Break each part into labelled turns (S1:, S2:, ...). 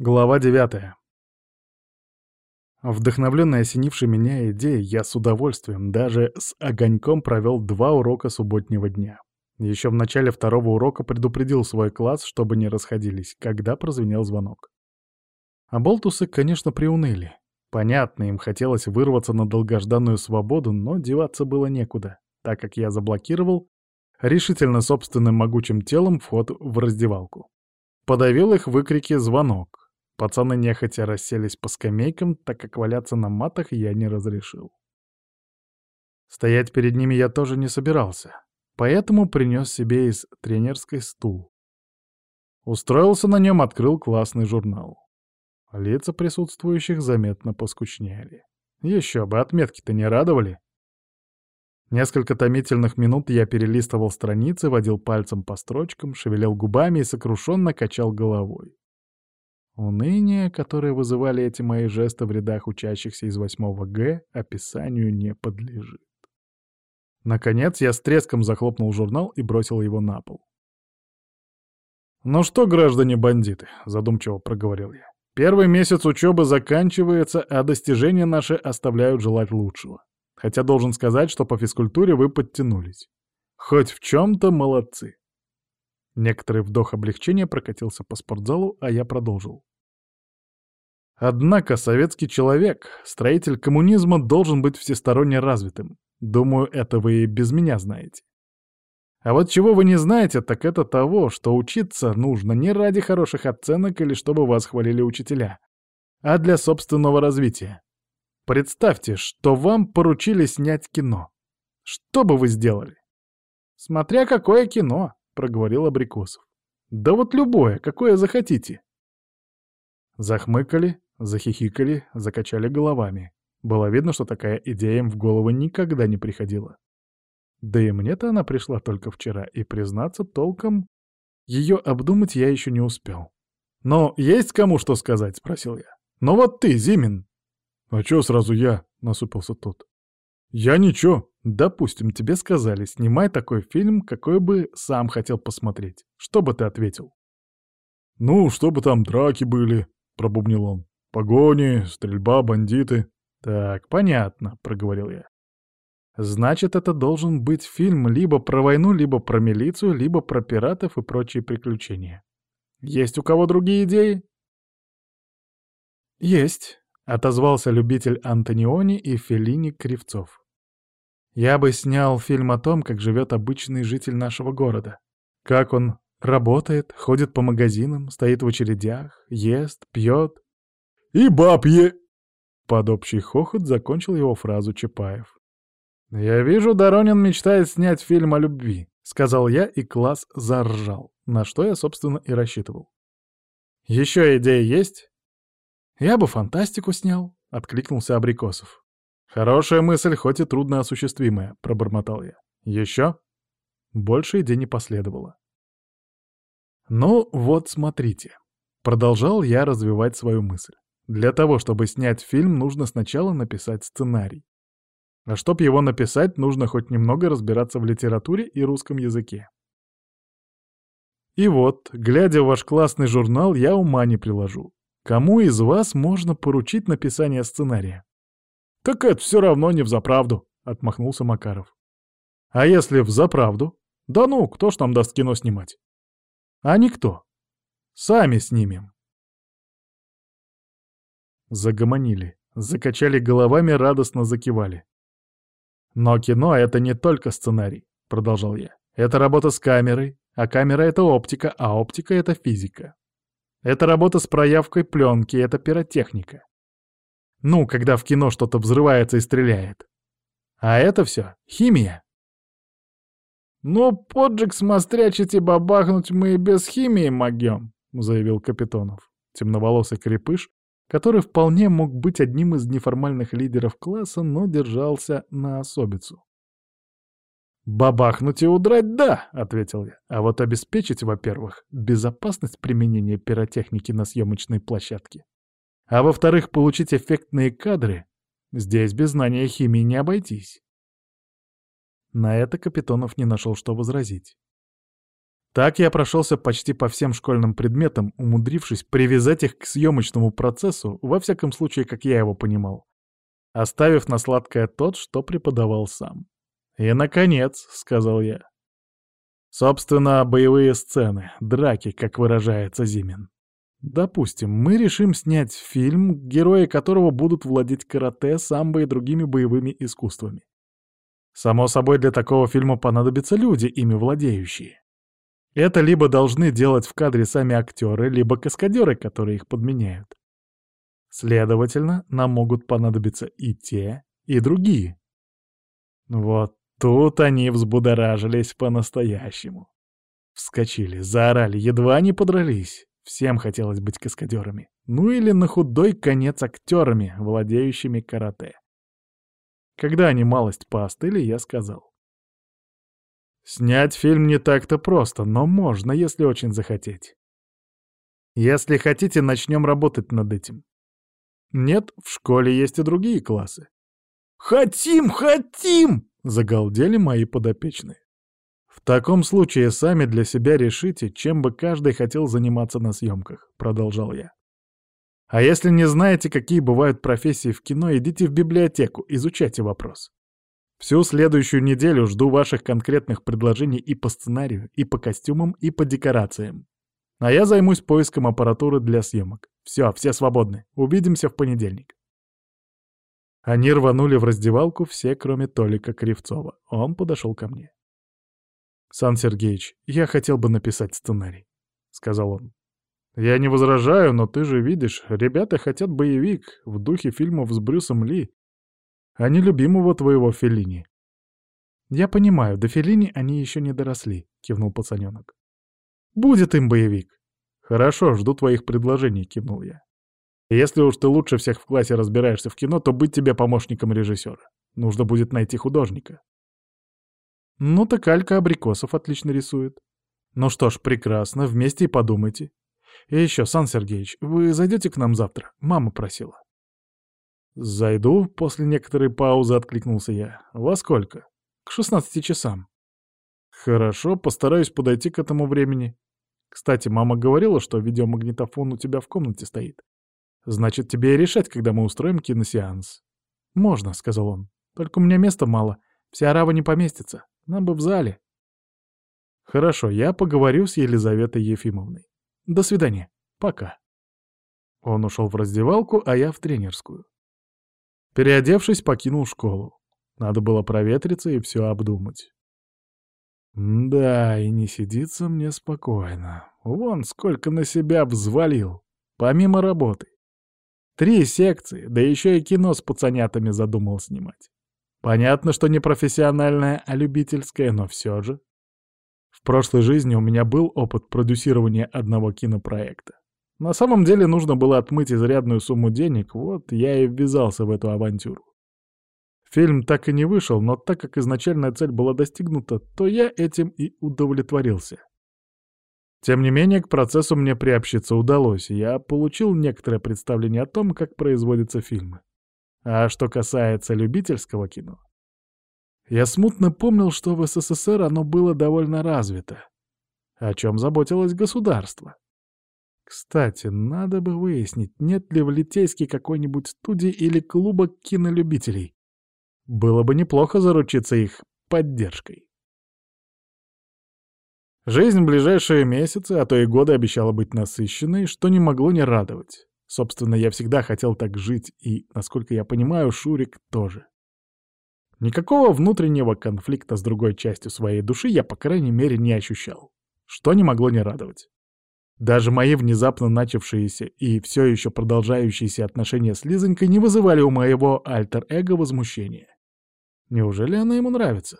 S1: Глава девятая. Вдохновленный осенившей меня идеей, я с удовольствием, даже с огоньком провел два урока субботнего дня. Еще в начале второго урока предупредил свой класс, чтобы не расходились, когда прозвенел звонок. А болтусы, конечно, приуныли. Понятно, им хотелось вырваться на долгожданную свободу, но деваться было некуда, так как я заблокировал решительно собственным могучим телом вход в раздевалку. Подавил их выкрики «звонок», Пацаны нехотя расселись по скамейкам, так как валяться на матах я не разрешил. Стоять перед ними я тоже не собирался, поэтому принес себе из тренерской стул. Устроился на нем, открыл классный журнал. Лица присутствующих заметно поскучнели. Еще бы, отметки-то не радовали. Несколько томительных минут я перелистывал страницы, водил пальцем по строчкам, шевелил губами и сокрушенно качал головой. Уныние, которое вызывали эти мои жесты в рядах учащихся из 8 Г, описанию не подлежит. Наконец я с треском захлопнул журнал и бросил его на пол. «Ну что, граждане-бандиты», — задумчиво проговорил я, — «первый месяц учебы заканчивается, а достижения наши оставляют желать лучшего. Хотя должен сказать, что по физкультуре вы подтянулись. Хоть в чем-то молодцы. Некоторый вдох облегчения прокатился по спортзалу, а я продолжил. Однако советский человек, строитель коммунизма, должен быть всесторонне развитым. Думаю, это вы и без меня знаете. А вот чего вы не знаете, так это того, что учиться нужно не ради хороших оценок или чтобы вас хвалили учителя, а для собственного развития. Представьте, что вам поручили снять кино. Что бы вы сделали? Смотря какое кино. — проговорил Абрикосов. «Да вот любое, какое захотите». Захмыкали, захихикали, закачали головами. Было видно, что такая идея им в голову никогда не приходила. Да и мне-то она пришла только вчера, и, признаться, толком ее обдумать я еще не успел. «Но есть кому что сказать?» — спросил я. «Ну вот ты, Зимин!» «А чё сразу я?» — насупился тот. «Я ничего. Допустим, тебе сказали, снимай такой фильм, какой бы сам хотел посмотреть. Что бы ты ответил?» «Ну, чтобы там драки были», — пробубнил он. «Погони, стрельба, бандиты». «Так, понятно», — проговорил я. «Значит, это должен быть фильм либо про войну, либо про милицию, либо про пиратов и прочие приключения. Есть у кого другие идеи?» «Есть», — отозвался любитель Антониони и Феллини Кривцов. Я бы снял фильм о том, как живет обычный житель нашего города. Как он работает, ходит по магазинам, стоит в очередях, ест, пьет. «И бабье!» Под общий хохот закончил его фразу Чапаев. «Я вижу, Доронин мечтает снять фильм о любви», — сказал я, и класс заржал, на что я, собственно, и рассчитывал. «Еще идеи есть?» «Я бы фантастику снял», — откликнулся Абрикосов. «Хорошая мысль, хоть и трудно осуществимая», — пробормотал я. «Еще?» Больше идей не последовало. «Ну, вот смотрите». Продолжал я развивать свою мысль. Для того, чтобы снять фильм, нужно сначала написать сценарий. А чтоб его написать, нужно хоть немного разбираться в литературе и русском языке. И вот, глядя в ваш классный журнал, я ума не приложу. Кому из вас можно поручить написание сценария? «Так это все равно не взаправду», — отмахнулся Макаров. «А если взаправду? Да ну, кто ж нам даст кино снимать?» «А никто. Сами снимем». Загомонили, закачали головами, радостно закивали. «Но кино — это не только сценарий», — продолжал я. «Это работа с камерой, а камера — это оптика, а оптика — это физика. Это работа с проявкой пленки, это пиротехника. Ну, когда в кино что-то взрывается и стреляет. А это все химия. «Ну, поджиг смострячить и бабахнуть мы и без химии могем», — заявил Капитонов. Темноволосый крепыш, который вполне мог быть одним из неформальных лидеров класса, но держался на особицу. «Бабахнуть и удрать — да», — ответил я. «А вот обеспечить, во-первых, безопасность применения пиротехники на съемочной площадке, а во-вторых, получить эффектные кадры здесь без знания химии не обойтись. На это Капитонов не нашел, что возразить. Так я прошелся почти по всем школьным предметам, умудрившись привязать их к съемочному процессу, во всяком случае, как я его понимал, оставив на сладкое тот, что преподавал сам. «И, наконец», — сказал я. Собственно, боевые сцены, драки, как выражается Зимин. Допустим, мы решим снять фильм, герои которого будут владеть карате, самбо и другими боевыми искусствами. Само собой, для такого фильма понадобятся люди, ими владеющие. Это либо должны делать в кадре сами актеры, либо каскадеры, которые их подменяют. Следовательно, нам могут понадобиться и те, и другие. Вот тут они взбудоражились по-настоящему. Вскочили, заорали, едва не подрались. Всем хотелось быть каскадерами. Ну или на худой конец актерами, владеющими карате. Когда они малость поостыли, я сказал. Снять фильм не так-то просто, но можно, если очень захотеть. Если хотите, начнем работать над этим. Нет, в школе есть и другие классы. «Хотим, хотим!» — загалдели мои подопечные. «В таком случае сами для себя решите, чем бы каждый хотел заниматься на съемках», — продолжал я. «А если не знаете, какие бывают профессии в кино, идите в библиотеку, изучайте вопрос. Всю следующую неделю жду ваших конкретных предложений и по сценарию, и по костюмам, и по декорациям. А я займусь поиском аппаратуры для съемок. Все, все свободны. Увидимся в понедельник. Они рванули в раздевалку все, кроме Толика Кривцова. Он подошел ко мне. «Сан Сергеевич, я хотел бы написать сценарий», — сказал он. «Я не возражаю, но ты же видишь, ребята хотят боевик в духе фильмов с Брюсом Ли а не любимого твоего Феллини. «Я понимаю, до Феллини они еще не доросли», — кивнул пацаненок. «Будет им боевик». «Хорошо, жду твоих предложений», — кивнул я. «Если уж ты лучше всех в классе разбираешься в кино, то быть тебе помощником режиссера. Нужно будет найти художника». «Ну так Алька Абрикосов отлично рисует». «Ну что ж, прекрасно, вместе и подумайте. И еще, Сан Сергеевич, вы зайдете к нам завтра? Мама просила». «Зайду», — после некоторой паузы откликнулся я. «Во сколько?» «К шестнадцати часам». «Хорошо, постараюсь подойти к этому времени. Кстати, мама говорила, что видеомагнитофон у тебя в комнате стоит. Значит, тебе и решать, когда мы устроим киносеанс». «Можно», — сказал он. «Только у меня места мало. Вся арава не поместится. Нам бы в зале». «Хорошо, я поговорю с Елизаветой Ефимовной. До свидания. Пока». Он ушел в раздевалку, а я в тренерскую. Переодевшись, покинул школу. Надо было проветриться и все обдумать. Да, и не сидится мне спокойно. Вон сколько на себя взвалил, помимо работы. Три секции, да еще и кино с пацанятами задумал снимать. Понятно, что не профессиональное, а любительское, но все же. В прошлой жизни у меня был опыт продюсирования одного кинопроекта. На самом деле нужно было отмыть изрядную сумму денег, вот я и ввязался в эту авантюру. Фильм так и не вышел, но так как изначальная цель была достигнута, то я этим и удовлетворился. Тем не менее, к процессу мне приобщиться удалось, я получил некоторое представление о том, как производятся фильмы. А что касается любительского кино, я смутно помнил, что в СССР оно было довольно развито, о чем заботилось государство. Кстати, надо бы выяснить, нет ли в Литейске какой-нибудь студии или клуба кинолюбителей. Было бы неплохо заручиться их поддержкой. Жизнь в ближайшие месяцы, а то и годы обещала быть насыщенной, что не могло не радовать. Собственно, я всегда хотел так жить, и, насколько я понимаю, Шурик тоже. Никакого внутреннего конфликта с другой частью своей души я, по крайней мере, не ощущал. Что не могло не радовать. Даже мои внезапно начавшиеся и все еще продолжающиеся отношения с Лизонькой не вызывали у моего альтер-эго возмущения. Неужели она ему нравится?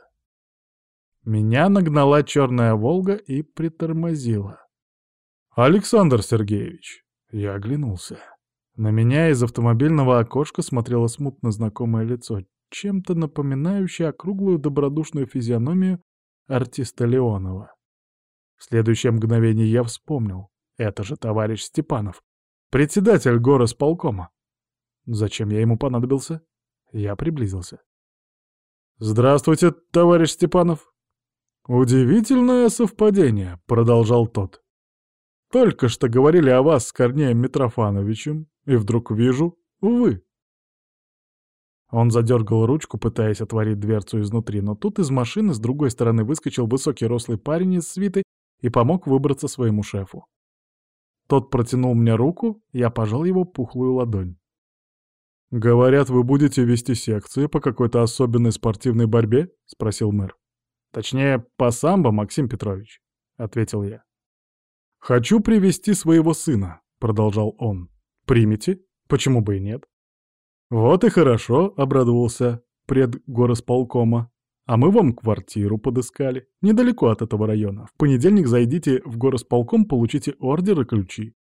S1: Меня нагнала черная «Волга» и притормозила. «Александр Сергеевич!» Я оглянулся. На меня из автомобильного окошка смотрело смутно знакомое лицо, чем-то напоминающее округлую добродушную физиономию артиста Леонова. В следующее мгновение я вспомнил. Это же товарищ Степанов, председатель горосполкома. Зачем я ему понадобился? Я приблизился. «Здравствуйте, товарищ Степанов!» «Удивительное совпадение», — продолжал тот. «Только что говорили о вас с Корнеем Митрофановичем, и вдруг вижу — вы». Он задергал ручку, пытаясь отворить дверцу изнутри, но тут из машины с другой стороны выскочил высокий рослый парень из свиты и помог выбраться своему шефу. Тот протянул мне руку, я пожал его пухлую ладонь. «Говорят, вы будете вести секции по какой-то особенной спортивной борьбе?» — спросил мэр. «Точнее, по самбо, Максим Петрович», — ответил я. «Хочу привести своего сына», — продолжал он. «Примите? Почему бы и нет?» «Вот и хорошо», — обрадовался предгоросполкома. «А мы вам квартиру подыскали. Недалеко от этого района. В понедельник зайдите в горосполком, получите ордер и ключи».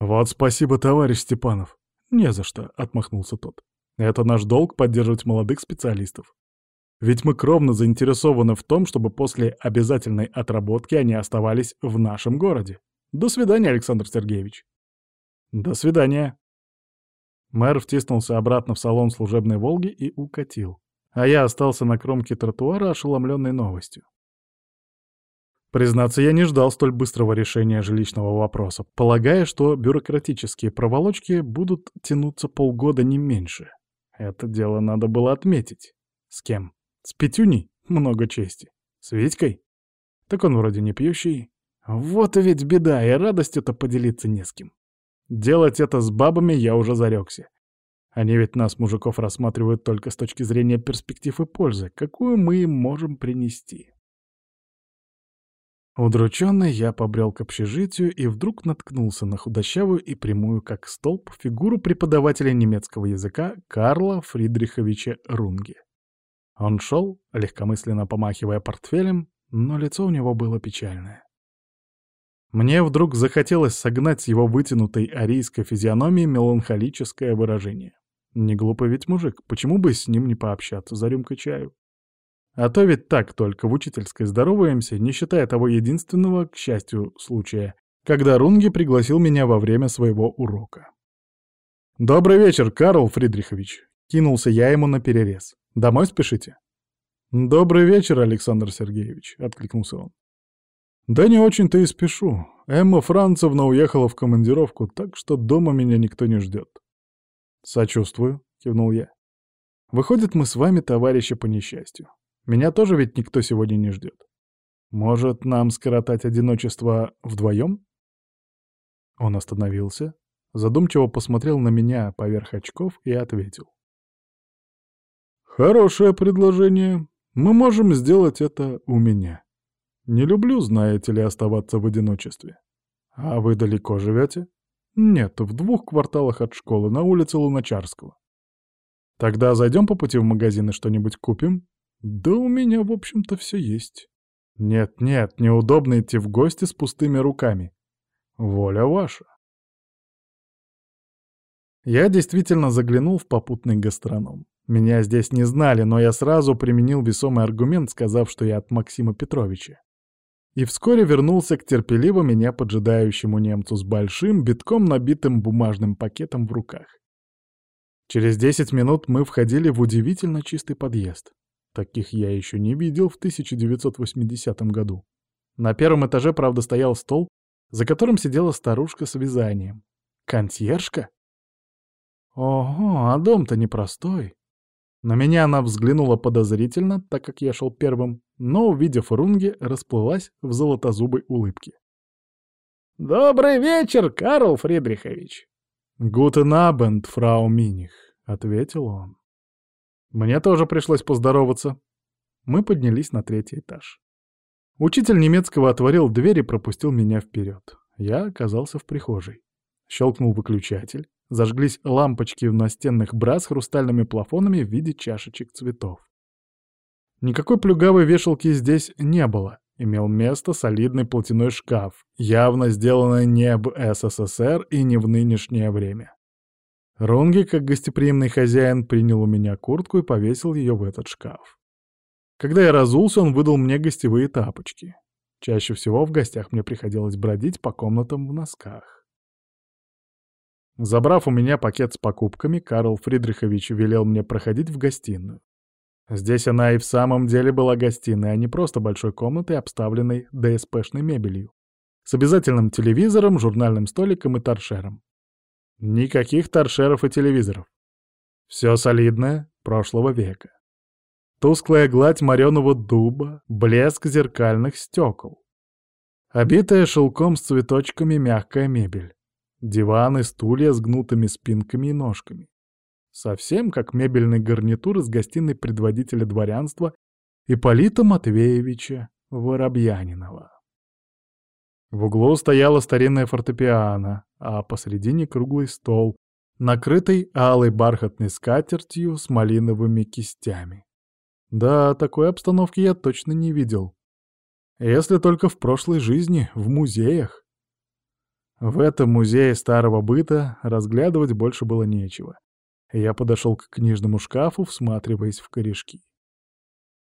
S1: «Вот спасибо, товарищ Степанов». «Не за что», — отмахнулся тот. «Это наш долг поддерживать молодых специалистов. Ведь мы кровно заинтересованы в том, чтобы после обязательной отработки они оставались в нашем городе. До свидания, Александр Сергеевич». «До свидания», Мэр втиснулся обратно в салон служебной «Волги» и укатил. А я остался на кромке тротуара, ошеломленной новостью. Признаться, я не ждал столь быстрого решения жилищного вопроса, полагая, что бюрократические проволочки будут тянуться полгода не меньше. Это дело надо было отметить. С кем? С Петюней? Много чести. С Витькой? Так он вроде не пьющий. Вот ведь беда, и радостью-то поделиться не с кем. Делать это с бабами я уже зарекся. Они ведь нас, мужиков, рассматривают только с точки зрения перспектив и пользы, какую мы им можем принести. Удрученный я побрел к общежитию и вдруг наткнулся на худощавую и прямую, как столб, фигуру преподавателя немецкого языка Карла Фридриховича Рунге. Он шел, легкомысленно помахивая портфелем, но лицо у него было печальное. Мне вдруг захотелось согнать с его вытянутой арийской физиономии меланхолическое выражение. Не глупый ведь мужик, почему бы с ним не пообщаться за рюмкой чаю? А то ведь так только в учительской здороваемся, не считая того единственного, к счастью, случая, когда Рунги пригласил меня во время своего урока. «Добрый вечер, Карл Фридрихович!» — кинулся я ему на перерез. «Домой спешите?» «Добрый вечер, Александр Сергеевич!» — откликнулся он. «Да не очень-то и спешу. Эмма Францевна уехала в командировку, так что дома меня никто не ждет». «Сочувствую», — кивнул я. «Выходит, мы с вами товарищи по несчастью. Меня тоже ведь никто сегодня не ждет. Может, нам скоротать одиночество вдвоем?» Он остановился, задумчиво посмотрел на меня поверх очков и ответил. «Хорошее предложение. Мы можем сделать это у меня». Не люблю, знаете ли, оставаться в одиночестве. А вы далеко живете? Нет, в двух кварталах от школы, на улице Луначарского. Тогда зайдем по пути в магазин и что-нибудь купим? Да у меня, в общем-то, все есть. Нет-нет, неудобно идти в гости с пустыми руками. Воля ваша. Я действительно заглянул в попутный гастроном. Меня здесь не знали, но я сразу применил весомый аргумент, сказав, что я от Максима Петровича и вскоре вернулся к терпеливо меня поджидающему немцу с большим, битком набитым бумажным пакетом в руках. Через 10 минут мы входили в удивительно чистый подъезд. Таких я еще не видел в 1980 году. На первом этаже, правда, стоял стол, за которым сидела старушка с вязанием. Консьержка? Ого, а дом-то непростой. На меня она взглянула подозрительно, так как я шел первым, но, увидев Рунге, расплылась в золотозубой улыбке. «Добрый вечер, Карл Фридрихович!» «Гутен абенд, фрау Миних», — ответил он. Мне тоже пришлось поздороваться. Мы поднялись на третий этаж. Учитель немецкого отворил дверь и пропустил меня вперед. Я оказался в прихожей. Щелкнул выключатель. Зажглись лампочки в настенных бра с хрустальными плафонами в виде чашечек цветов. Никакой плюгавой вешалки здесь не было. Имел место солидный платяной шкаф, явно сделанный не в СССР и не в нынешнее время. Рунги, как гостеприимный хозяин, принял у меня куртку и повесил ее в этот шкаф. Когда я разулся, он выдал мне гостевые тапочки. Чаще всего в гостях мне приходилось бродить по комнатам в носках. Забрав у меня пакет с покупками, Карл Фридрихович велел мне проходить в гостиную. Здесь она и в самом деле была гостиной, а не просто большой комнатой, обставленной ДСПшной мебелью. С обязательным телевизором, журнальным столиком и торшером. Никаких торшеров и телевизоров. Все солидное, прошлого века. Тусклая гладь мореного дуба, блеск зеркальных стекол. Обитая шелком с цветочками мягкая мебель. Диваны, стулья с гнутыми спинками и ножками. Совсем как мебельный гарнитур из гостиной предводителя дворянства Ипполита Матвеевича Воробьянинова. В углу стояла старинная фортепиано, а посредине круглый стол, накрытый алой бархатной скатертью с малиновыми кистями. Да, такой обстановки я точно не видел. Если только в прошлой жизни, в музеях. В этом музее старого быта разглядывать больше было нечего. Я подошел к книжному шкафу, всматриваясь в корешки.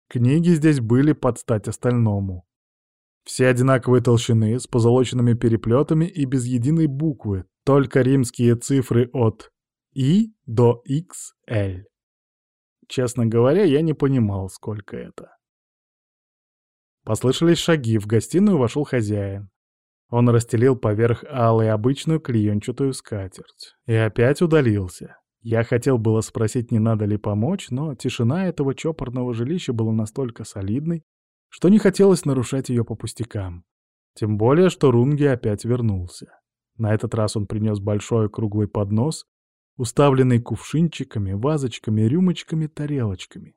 S1: Книги здесь были под стать остальному. Все одинаковой толщины, с позолоченными переплетами и без единой буквы, только римские цифры от И до XL. Честно говоря, я не понимал, сколько это. Послышались шаги, в гостиную вошел хозяин. Он расстелил поверх алой обычную клеенчатую скатерть. И опять удалился. Я хотел было спросить, не надо ли помочь, но тишина этого чопорного жилища была настолько солидной, что не хотелось нарушать ее по пустякам. Тем более, что Рунги опять вернулся. На этот раз он принес большой круглый поднос, уставленный кувшинчиками, вазочками, рюмочками, тарелочками.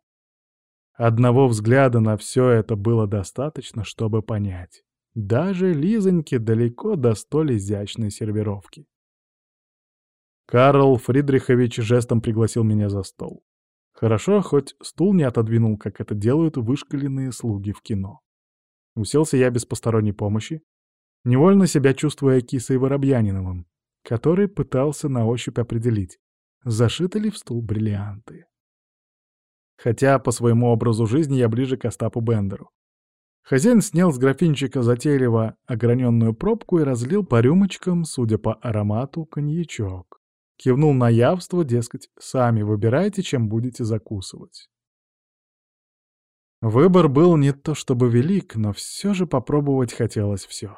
S1: Одного взгляда на все это было достаточно, чтобы понять. Даже Лизоньке далеко до столь изящной сервировки. Карл Фридрихович жестом пригласил меня за стол. Хорошо, хоть стул не отодвинул, как это делают вышкаленные слуги в кино. Уселся я без посторонней помощи, невольно себя чувствуя кисой Воробьяниновым, который пытался на ощупь определить, зашиты ли в стул бриллианты. Хотя по своему образу жизни я ближе к Остапу Бендеру. Хозяин снял с графинчика затейливо ограненную пробку и разлил по рюмочкам, судя по аромату, коньячок. Кивнул на явство, дескать, сами выбирайте, чем будете закусывать. Выбор был не то чтобы велик, но все же попробовать хотелось все.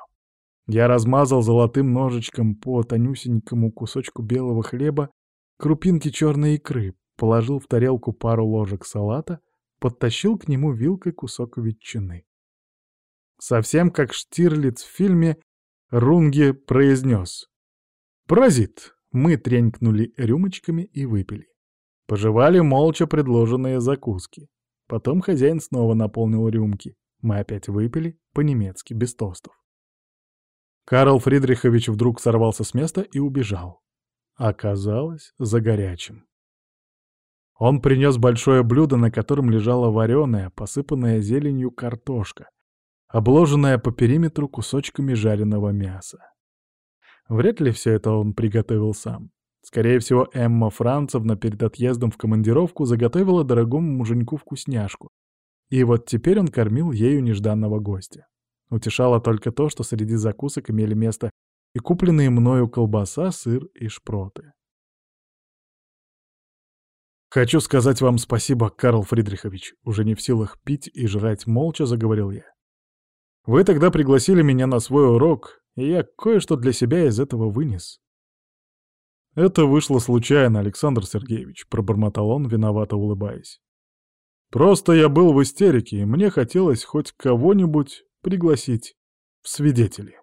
S1: Я размазал золотым ножичком по тонюсенькому кусочку белого хлеба крупинки черной икры, положил в тарелку пару ложек салата, подтащил к нему вилкой кусок ветчины. Совсем как Штирлиц в фильме Рунге произнес «Паразит, мы тренькнули рюмочками и выпили. Пожевали молча предложенные закуски. Потом хозяин снова наполнил рюмки. Мы опять выпили, по-немецки, без тостов. Карл Фридрихович вдруг сорвался с места и убежал. Оказалось, за горячим. Он принес большое блюдо, на котором лежала вареная, посыпанная зеленью картошка, обложенная по периметру кусочками жареного мяса. Вряд ли все это он приготовил сам. Скорее всего, Эмма Францевна перед отъездом в командировку заготовила дорогому муженьку вкусняшку. И вот теперь он кормил ею нежданного гостя. Утешало только то, что среди закусок имели место и купленные мною колбаса, сыр и шпроты. «Хочу сказать вам спасибо, Карл Фридрихович», уже не в силах пить и жрать молча, заговорил я. «Вы тогда пригласили меня на свой урок, и я кое-что для себя из этого вынес. «Это вышло случайно, Александр Сергеевич», — пробормотал он, виновато улыбаясь. «Просто я был в истерике, и мне хотелось хоть кого-нибудь пригласить в свидетели».